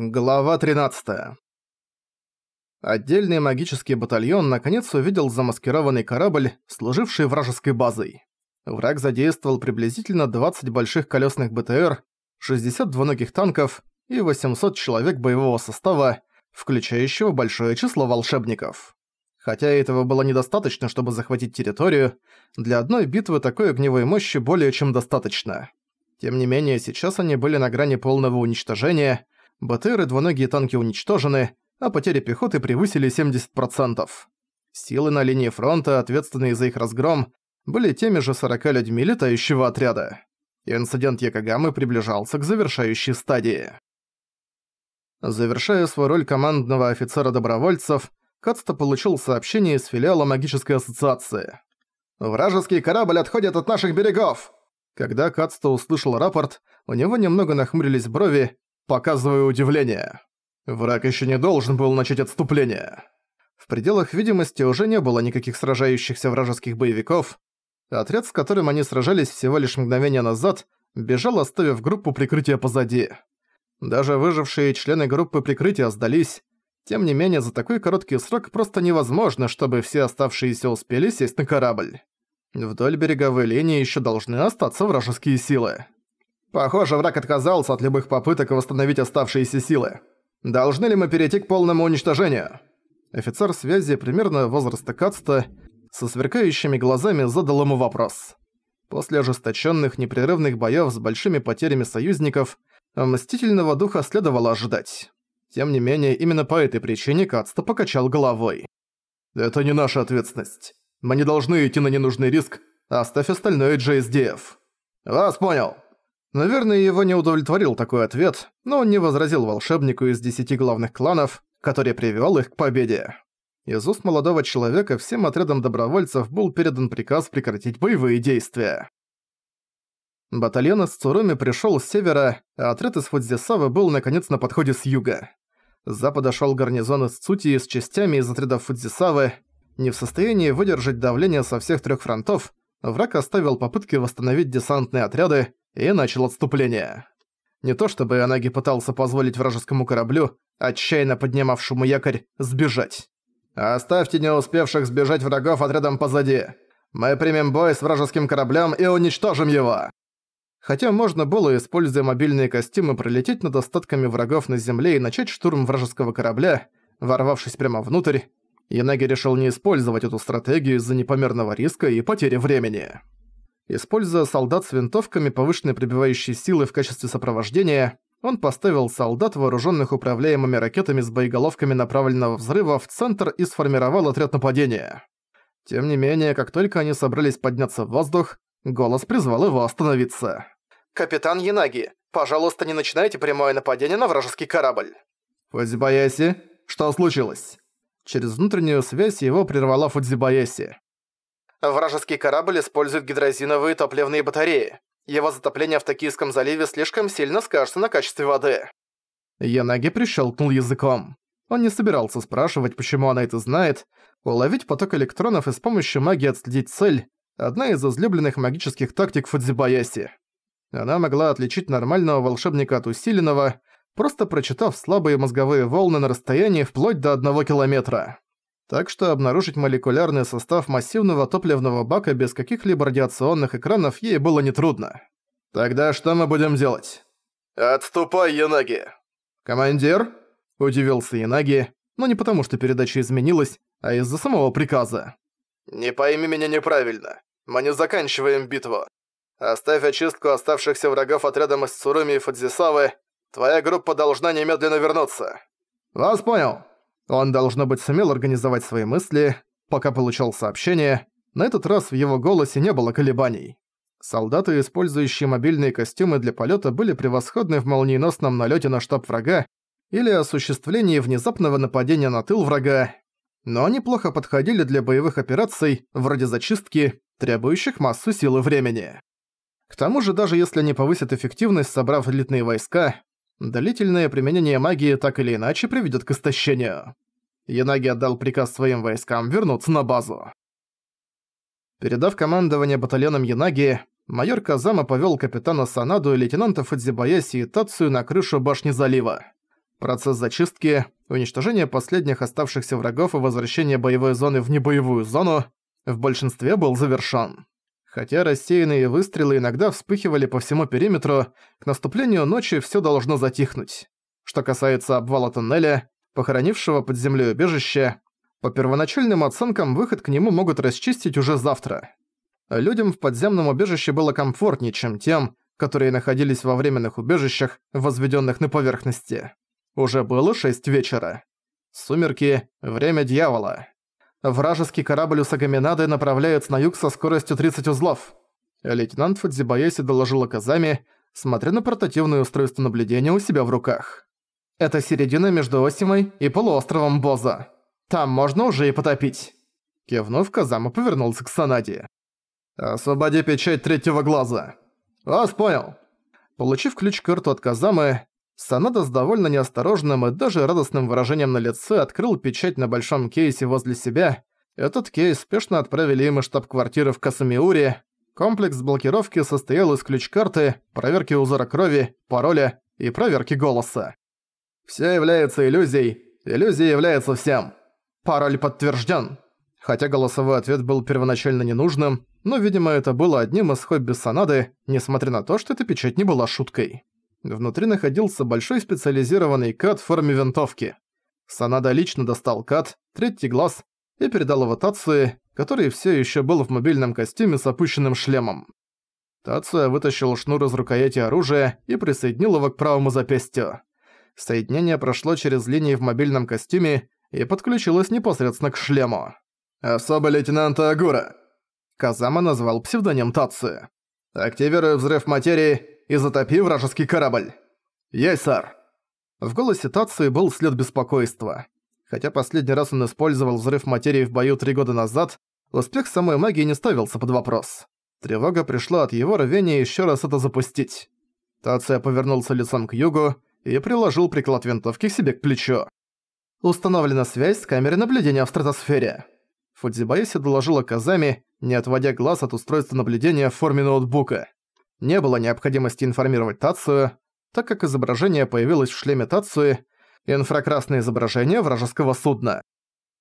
Глава 13. Отдельный магический батальон наконец увидел замаскированный корабль, служивший вражеской базой. Враг задействовал приблизительно 20 больших колесных БТР, 60 двуногих танков и 800 человек боевого состава, включающего большое число волшебников. Хотя этого было недостаточно, чтобы захватить территорию, для одной битвы такой огневой мощи более чем достаточно. Тем не менее, сейчас они были на грани полного уничтожения – БТР и двуногие танки уничтожены, а потери пехоты превысили 70%. Силы на линии фронта, ответственные за их разгром, были теми же 40 людьми летающего отряда. Инцидент Якогамы приближался к завершающей стадии. Завершая свою роль командного офицера добровольцев, Кацта получил сообщение из филиала магической ассоциации. «Вражеский корабль отходит от наших берегов!» Когда Кацта услышал рапорт, у него немного нахмурились брови, показывая удивление. Враг еще не должен был начать отступление. В пределах видимости уже не было никаких сражающихся вражеских боевиков. Отряд, с которым они сражались всего лишь мгновение назад, бежал, оставив группу прикрытия позади. Даже выжившие члены группы прикрытия сдались. Тем не менее, за такой короткий срок просто невозможно, чтобы все оставшиеся успели сесть на корабль. Вдоль береговой линии еще должны остаться вражеские силы. Похоже, враг отказался от любых попыток восстановить оставшиеся силы. Должны ли мы перейти к полному уничтожению? Офицер связи примерно возраста Кацта со сверкающими глазами задал ему вопрос. После ожесточенных непрерывных боёв с большими потерями союзников, мстительного духа следовало ожидать. Тем не менее, именно по этой причине Кацта покачал головой. «Это не наша ответственность. Мы не должны идти на ненужный риск, оставь остальное JSDF». «Вас понял», Наверное, его не удовлетворил такой ответ, но он не возразил волшебнику из десяти главных кланов, который привёл их к победе. Из уст молодого человека всем отрядам добровольцев был передан приказ прекратить боевые действия. Батальон из Цуруми пришёл с севера, а отряд из Фудзисавы был наконец на подходе с юга. С запада шёл гарнизон из Цутии с частями из отрядов Фудзисавы. Не в состоянии выдержать давление со всех трёх фронтов, враг оставил попытки восстановить десантные отряды, и начал отступление. Не то чтобы Анаги пытался позволить вражескому кораблю, отчаянно поднимавшему якорь, сбежать. «Оставьте не успевших сбежать врагов отрядом позади. Мы примем бой с вражеским кораблем и уничтожим его!» Хотя можно было, используя мобильные костюмы, пролететь над остатками врагов на земле и начать штурм вражеского корабля, ворвавшись прямо внутрь, Янаги решил не использовать эту стратегию из-за непомерного риска и потери времени. Используя солдат с винтовками повышенной прибивающей силы в качестве сопровождения, он поставил солдат, вооруженных управляемыми ракетами с боеголовками направленного взрыва, в центр и сформировал отряд нападения. Тем не менее, как только они собрались подняться в воздух, голос призвал его остановиться. «Капитан Янаги, пожалуйста, не начинайте прямое нападение на вражеский корабль!» «Фудзибаяси, что случилось?» Через внутреннюю связь его прервала Фудзибаяси. Вражеский корабль использует гидрозиновые топливные батареи. Его затопление в Токийском заливе слишком сильно скажется на качестве воды. Янаги прищелкнул языком. Он не собирался спрашивать, почему она это знает. Уловить поток электронов и с помощью магии отследить цель – одна из излюбленных магических тактик Фудзибаяси. Она могла отличить нормального волшебника от усиленного, просто прочитав слабые мозговые волны на расстоянии вплоть до одного километра так что обнаружить молекулярный состав массивного топливного бака без каких-либо радиационных экранов ей было нетрудно. «Тогда что мы будем делать?» «Отступай, Янаги!» «Командир?» – удивился Янаги, но не потому, что передача изменилась, а из-за самого приказа. «Не пойми меня неправильно. Мы не заканчиваем битву. Оставь очистку оставшихся врагов отрядом из Цуруми и Фудзисавы. Твоя группа должна немедленно вернуться». «Вас понял», он, должно быть, сумел организовать свои мысли, пока получал сообщение. На этот раз в его голосе не было колебаний. Солдаты, использующие мобильные костюмы для полета, были превосходны в молниеносном налете на штаб врага или осуществлении внезапного нападения на тыл врага, но они плохо подходили для боевых операций, вроде зачистки, требующих массу сил и времени. К тому же, даже если они повысят эффективность, собрав элитные войска, Длительное применение магии так или иначе приведет к истощению. Янаги отдал приказ своим войскам вернуться на базу. Передав командование батальоном Янаги, майор Казама повёл капитана Санаду и лейтенанта Фудзибаяси и Тацию на крышу башни залива. Процесс зачистки, уничтожение последних оставшихся врагов и возвращение боевой зоны в небоевую зону в большинстве был завершён. Хотя рассеянные выстрелы иногда вспыхивали по всему периметру, к наступлению ночи всё должно затихнуть. Что касается обвала тоннеля, похоронившего под землей убежище, по первоначальным оценкам выход к нему могут расчистить уже завтра. Людям в подземном убежище было комфортнее, чем тем, которые находились во временных убежищах, возведенных на поверхности. Уже было шесть вечера. Сумерки – время дьявола. Вражеский корабль у Сагаминады направляется на юг со скоростью 30 узлов. Лейтенант Фудзибаеси доложил Казами, смотря на портативное устройство наблюдения у себя в руках. Это середина между Осимой и полуостровом Боза. Там можно уже и потопить. Кивнув, Казама повернулся к Санаде. «Освободи печать третьего глаза». «Вас понял». Получив ключ-карту от Казамы, Санада с довольно неосторожным и даже радостным выражением на лице открыл печать на большом кейсе возле себя. Этот кейс спешно отправили им из штаб-квартиры в Касамиуре. Комплекс блокировки состоял из ключ-карты, проверки узора крови, пароля и проверки голоса. Все является иллюзией, иллюзия является всем. Пароль подтвержден. Хотя голосовой ответ был первоначально ненужным, но, видимо, это было одним из хобби Санады, несмотря на то, что эта печать не была шуткой. Внутри находился большой специализированный кат в форме винтовки. Санада лично достал кат, третий глаз, и передал его Тацуе, который все еще был в мобильном костюме с опущенным шлемом. Тацуя вытащил шнур из рукояти оружия и присоединил его к правому запястью. Соединение прошло через линии в мобильном костюме и подключилось непосредственно к шлему. «Особый лейтенант Агура», — Казама назвал псевдоним Тацуя. «Активируй взрыв материи и затопи вражеский корабль». «Есть, сэр». В голосе Тации был след беспокойства. Хотя последний раз он использовал взрыв материи в бою три года назад, успех самой магии не ставился под вопрос. Тревога пришла от его рвения еще раз это запустить. Тация повернулся лицом к югу и приложил приклад винтовки к себе к плечу. Установлена связь с камерой наблюдения в стратосфере. Фудзибаеси доложила Казами, не отводя глаз от устройства наблюдения в форме ноутбука. Не было необходимости информировать Тацию, так как изображение появилось в шлеме Тацуи, инфракрасное изображение вражеского судна.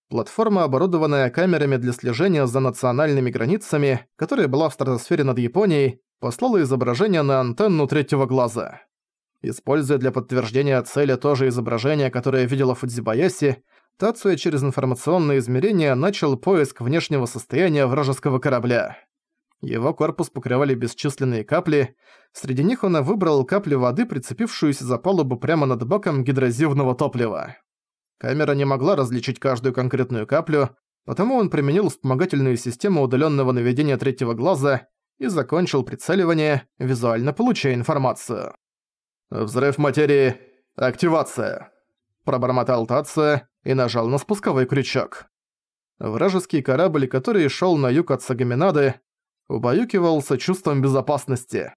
Платформа, оборудованная камерами для слежения за национальными границами, которая была в стратосфере над Японией, послала изображение на антенну третьего глаза. Используя для подтверждения цели то же изображение, которое видела Фудзибаяси, Тацуя через информационное измерение начал поиск внешнего состояния вражеского корабля. Его корпус покрывали бесчисленные капли, среди них он выбрал капли воды, прицепившуюся за палубу прямо над баком гидрозивного топлива. Камера не могла различить каждую конкретную каплю, потому он применил вспомогательную систему удаленного наведения третьего глаза и закончил прицеливание, визуально получая информацию. «Взрыв материи. Активация», – пробормотал Тация и нажал на спусковой крючок. Вражеский корабль, который шел на юг от Сагаминады, убаюкивался чувством безопасности.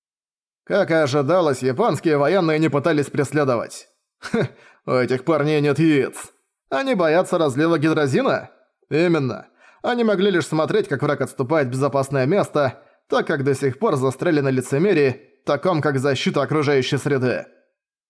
Как и ожидалось, японские военные не пытались преследовать. Хм, у этих парней нет яиц. Они боятся разлива гидрозина? Именно. Они могли лишь смотреть, как враг отступает в безопасное место, так как до сих пор застряли на лицемерии, таком как защита окружающей среды.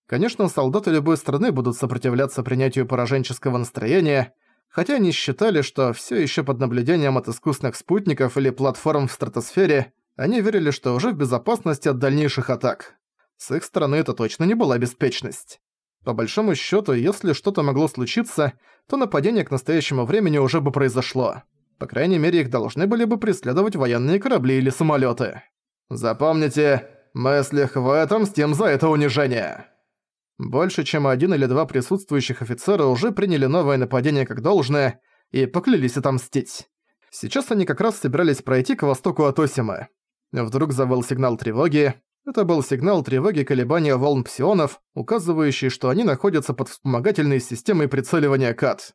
Конечно, солдаты любой страны будут сопротивляться принятию пораженческого настроения, хотя они считали, что все еще под наблюдением от искусственных спутников или платформ в стратосфере, они верили, что уже в безопасности от дальнейших атак. С их стороны это точно не была беспечность. По большому счету, если что-то могло случиться, то нападение к настоящему времени уже бы произошло. По крайней мере, их должны были бы преследовать военные корабли или самолеты. Запомните, мы с лихвой тем за это унижение. Больше чем один или два присутствующих офицера уже приняли новое нападение как должное и поклялись отомстить. Сейчас они как раз собирались пройти к востоку от Осимы. Вдруг завыл сигнал тревоги. Это был сигнал тревоги колебания волн псионов, указывающий, что они находятся под вспомогательной системой прицеливания КАТ.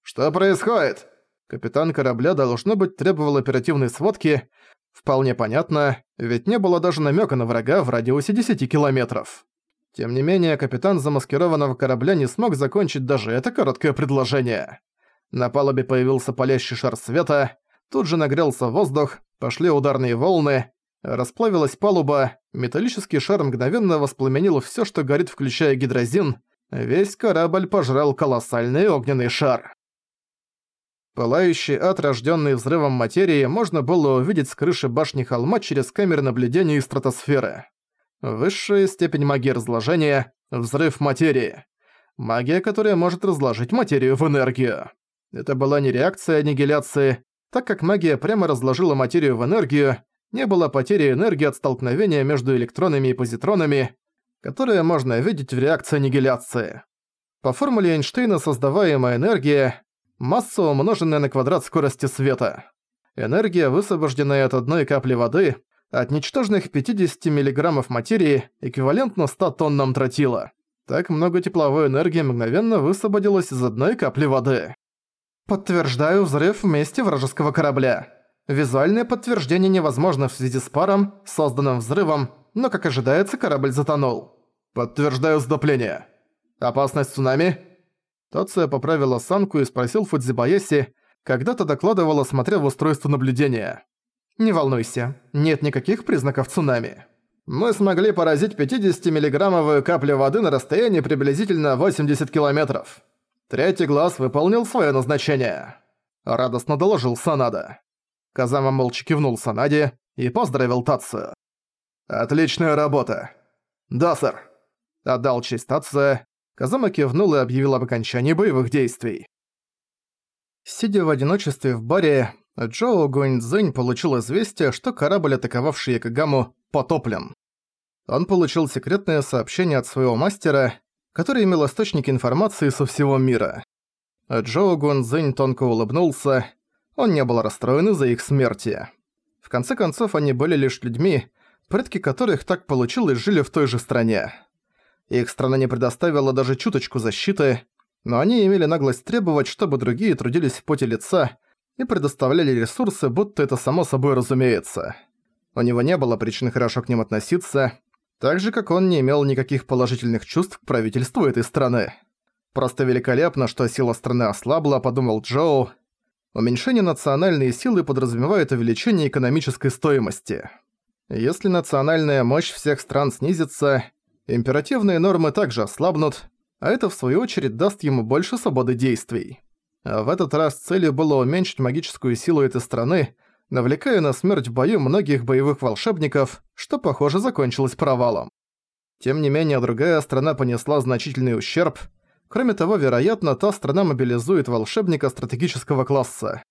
«Что происходит?» Капитан корабля, должно быть, требовал оперативной сводки. Вполне понятно, ведь не было даже намека на врага в радиусе 10 километров. Тем не менее, капитан замаскированного корабля не смог закончить даже это короткое предложение. На палубе появился палящий шар света, тут же нагрелся воздух, пошли ударные волны, расплавилась палуба, металлический шар мгновенно воспламенил всё, что горит, включая гидрозин, Весь корабль пожрал колоссальный огненный шар. Пылающий ад, рождённый взрывом материи, можно было увидеть с крыши башни холма через камеры наблюдения из стратосферы. Высшая степень магии разложения – взрыв материи. Магия, которая может разложить материю в энергию. Это была не реакция аннигиляции, так как магия прямо разложила материю в энергию, не было потери энергии от столкновения между электронами и позитронами, которое можно видеть в реакции аннигиляции. По формуле Эйнштейна создаваемая энергия масса, умноженная на квадрат скорости света. Энергия, высвобожденная от одной капли воды, от ничтожных 50 мг материи, эквивалентна 100 тоннам тротила. Так много тепловой энергии мгновенно высвободилось из одной капли воды. Подтверждаю взрыв в месте вражеского корабля. Визуальное подтверждение невозможно в связи с паром, созданным взрывом, но, как ожидается, корабль затонул. Подтверждаю сдопление. Опасность цунами? Тоция поправила санку и спросил Фудзибаеси, когда-то докладывала, смотря в устройство наблюдения. «Не волнуйся, нет никаких признаков цунами. Мы смогли поразить 50-миллиграммовую каплю воды на расстоянии приблизительно 80 километров. Третий глаз выполнил свое назначение», — радостно доложил Санада. Казама молча кивнул Санаде и поздравил Тацию. «Отличная работа!» «Да, сэр!» — отдал честь Тация, Казама кивнул и объявил об окончании боевых действий. Сидя в одиночестве в баре, Джоу Гуэньцзинь получил известие, что корабль, атаковавший Якогаму, потоплен. Он получил секретное сообщение от своего мастера, который имел источники информации со всего мира. Джоу Гуэньцзинь тонко улыбнулся, он не был расстроен из-за их смерти. В конце концов, они были лишь людьми, предки которых так получилось жили в той же стране. Их страна не предоставила даже чуточку защиты, но они имели наглость требовать, чтобы другие трудились в поте лица и предоставляли ресурсы, будто это само собой разумеется. У него не было причин хорошо к ним относиться, так же, как он не имел никаких положительных чувств к правительству этой страны. Просто великолепно, что сила страны ослабла, подумал Джоу. Уменьшение национальной силы подразумевает увеличение экономической стоимости. Если национальная мощь всех стран снизится, Императивные нормы также ослабнут, а это в свою очередь даст ему больше свободы действий. В этот раз целью было уменьшить магическую силу этой страны, навлекая на смерть в бою многих боевых волшебников, что, похоже, закончилось провалом. Тем не менее, другая страна понесла значительный ущерб. Кроме того, вероятно, та страна мобилизует волшебника стратегического класса.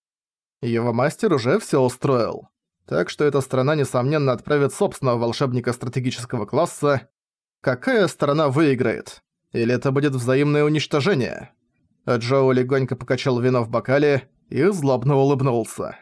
Его мастер уже всё устроил. Так что эта страна, несомненно, отправит собственного волшебника стратегического класса, какая сторона выиграет. Или это будет взаимное уничтожение? Джоу легонько покачал вино в бокале и злобно улыбнулся.